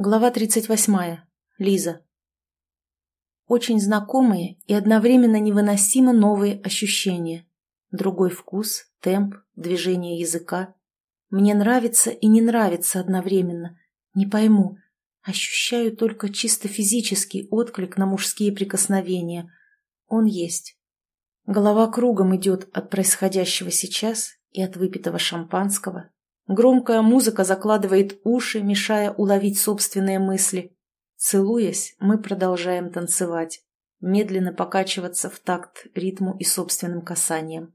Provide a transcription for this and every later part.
Глава 38. Лиза. Очень знакомые и одновременно невыносимо новые ощущения. Другой вкус, темп, движение языка. Мне нравится и не нравится одновременно. Не пойму. Ощущаю только чисто физический отклик на мужские прикосновения. Он есть. Голова кругом идет от происходящего сейчас и от выпитого шампанского, Громкая музыка закладывает уши, мешая уловить собственные мысли. Целуясь, мы продолжаем танцевать, медленно покачиваться в такт ритму и собственным касаниям.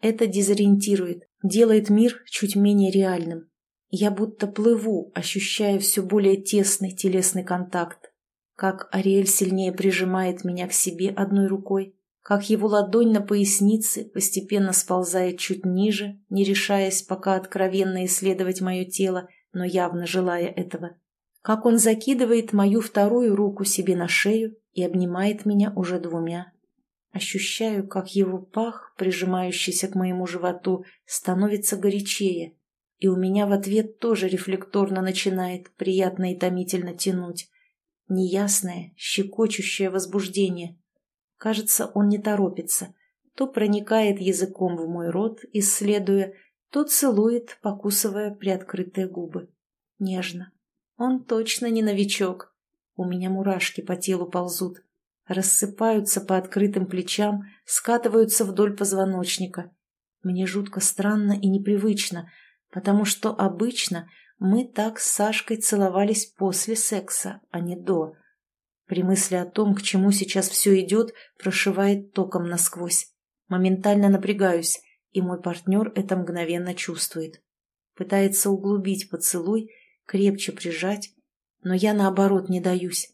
Это дезориентирует, делает мир чуть менее реальным. Я будто плыву, ощущая все более тесный телесный контакт. Как Ариэль сильнее прижимает меня к себе одной рукой, как его ладонь на пояснице постепенно сползает чуть ниже, не решаясь пока откровенно исследовать мое тело, но явно желая этого. Как он закидывает мою вторую руку себе на шею и обнимает меня уже двумя. Ощущаю, как его пах, прижимающийся к моему животу, становится горячее, и у меня в ответ тоже рефлекторно начинает приятно и томительно тянуть. Неясное, щекочущее возбуждение, Кажется, он не торопится. То проникает языком в мой рот, исследуя, то целует, покусывая приоткрытые губы. Нежно. Он точно не новичок. У меня мурашки по телу ползут. Рассыпаются по открытым плечам, скатываются вдоль позвоночника. Мне жутко странно и непривычно, потому что обычно мы так с Сашкой целовались после секса, а не до. При мысли о том, к чему сейчас все идет, прошивает током насквозь. Моментально напрягаюсь, и мой партнер это мгновенно чувствует. Пытается углубить поцелуй, крепче прижать, но я, наоборот, не даюсь.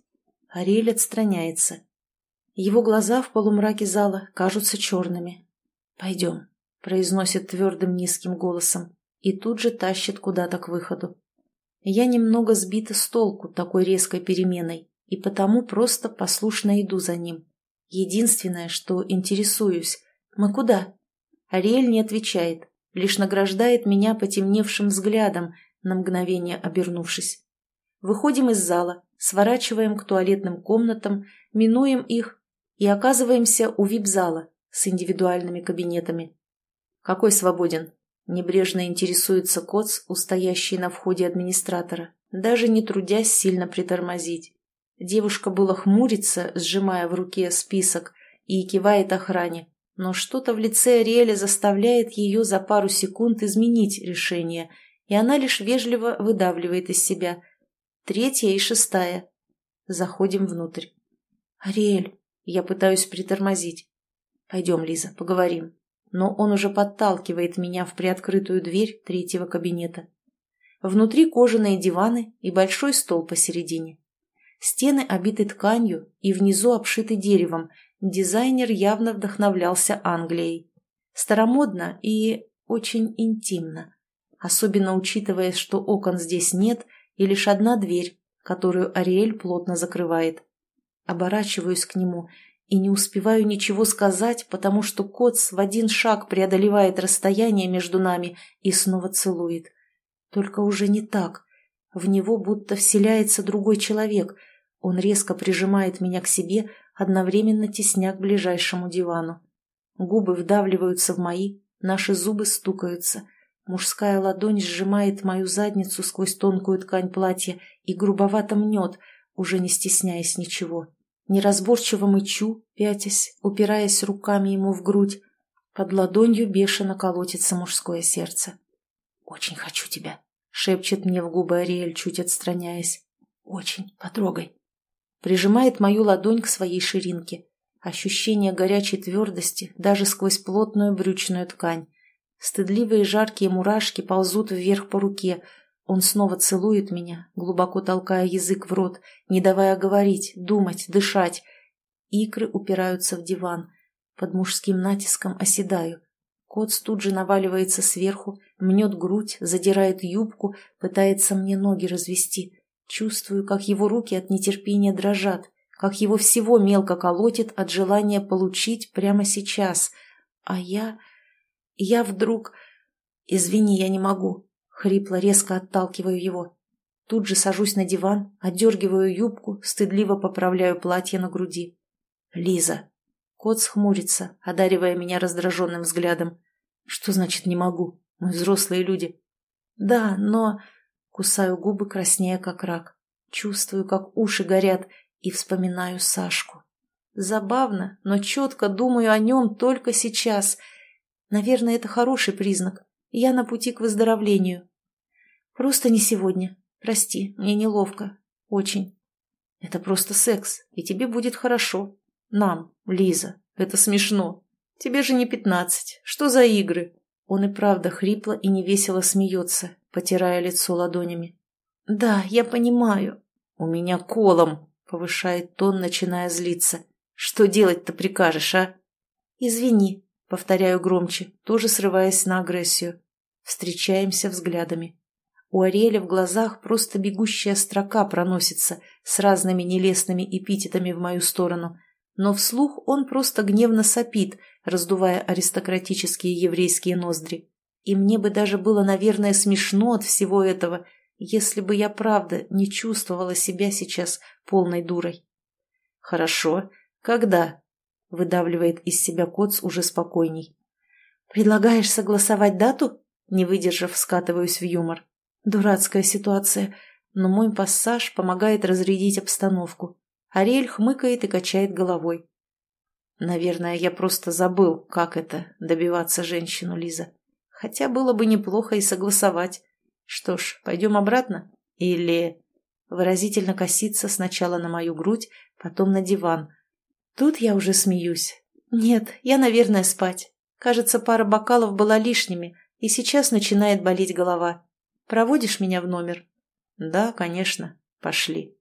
Ариэль отстраняется. Его глаза в полумраке зала кажутся черными. «Пойдем», — произносит твердым низким голосом и тут же тащит куда-то к выходу. Я немного сбита с толку такой резкой переменой и потому просто послушно иду за ним. Единственное, что интересуюсь, мы куда? Ариэль не отвечает, лишь награждает меня потемневшим взглядом, на мгновение обернувшись. Выходим из зала, сворачиваем к туалетным комнатам, минуем их и оказываемся у вип-зала с индивидуальными кабинетами. «Какой свободен?» – небрежно интересуется Коц, устоящий на входе администратора, даже не трудясь сильно притормозить. Девушка было хмурится, сжимая в руке список, и кивает охране, но что-то в лице Ариэля заставляет ее за пару секунд изменить решение, и она лишь вежливо выдавливает из себя. Третья и шестая. Заходим внутрь. «Ариэль!» Я пытаюсь притормозить. «Пойдем, Лиза, поговорим». Но он уже подталкивает меня в приоткрытую дверь третьего кабинета. Внутри кожаные диваны и большой стол посередине. Стены обиты тканью и внизу обшиты деревом. Дизайнер явно вдохновлялся Англией. Старомодно и очень интимно. Особенно учитывая, что окон здесь нет и лишь одна дверь, которую Ариэль плотно закрывает. Оборачиваюсь к нему и не успеваю ничего сказать, потому что Коц в один шаг преодолевает расстояние между нами и снова целует. Только уже не так. В него будто вселяется другой человек — он резко прижимает меня к себе, одновременно тесня к ближайшему дивану. Губы вдавливаются в мои, наши зубы стукаются. Мужская ладонь сжимает мою задницу сквозь тонкую ткань платья и грубовато мнет, уже не стесняясь ничего. Неразборчиво мычу, пятясь, упираясь руками ему в грудь. Под ладонью бешено колотится мужское сердце. «Очень хочу тебя», — шепчет мне в губы Ариэль, чуть отстраняясь. «Очень, потрогай» прижимает мою ладонь к своей ширинке. Ощущение горячей твердости даже сквозь плотную брючную ткань. Стыдливые жаркие мурашки ползут вверх по руке. Он снова целует меня, глубоко толкая язык в рот, не давая говорить, думать, дышать. Икры упираются в диван. Под мужским натиском оседаю. Коц тут же наваливается сверху, мнет грудь, задирает юбку, пытается мне ноги развести. Чувствую, как его руки от нетерпения дрожат, как его всего мелко колотит от желания получить прямо сейчас. А я... Я вдруг... Извини, я не могу. Хрипло резко отталкиваю его. Тут же сажусь на диван, отдергиваю юбку, стыдливо поправляю платье на груди. «Лиза!» Кот схмурится, одаривая меня раздраженным взглядом. «Что значит не могу? Мы взрослые люди». «Да, но...» Кусаю губы, краснея как рак. Чувствую, как уши горят, и вспоминаю Сашку. Забавно, но четко думаю о нем только сейчас. Наверное, это хороший признак. Я на пути к выздоровлению. Просто не сегодня. Прости, мне неловко. Очень. Это просто секс, и тебе будет хорошо. Нам, Лиза. Это смешно. Тебе же не пятнадцать. Что за игры? Он и правда хрипло и невесело смеется, потирая лицо ладонями. Да, я понимаю. У меня колом, повышает тон, начиная злиться. Что делать-то прикажешь, а? Извини, повторяю громче, тоже срываясь на агрессию. Встречаемся взглядами. У Ариэля в глазах просто бегущая строка проносится с разными нелестными эпитетами в мою сторону, но вслух он просто гневно сопит, раздувая аристократические еврейские ноздри. И мне бы даже было, наверное, смешно от всего этого, если бы я правда не чувствовала себя сейчас полной дурой. «Хорошо. Когда?» — выдавливает из себя Коц уже спокойней. «Предлагаешь согласовать дату?» Не выдержав, скатываюсь в юмор. Дурацкая ситуация, но мой пассаж помогает разрядить обстановку. Ариэль хмыкает и качает головой. Наверное, я просто забыл, как это — добиваться женщину, Лиза. Хотя было бы неплохо и согласовать. Что ж, пойдем обратно? Или... Выразительно коситься сначала на мою грудь, потом на диван. Тут я уже смеюсь. Нет, я, наверное, спать. Кажется, пара бокалов была лишними, и сейчас начинает болеть голова. Проводишь меня в номер? Да, конечно. Пошли.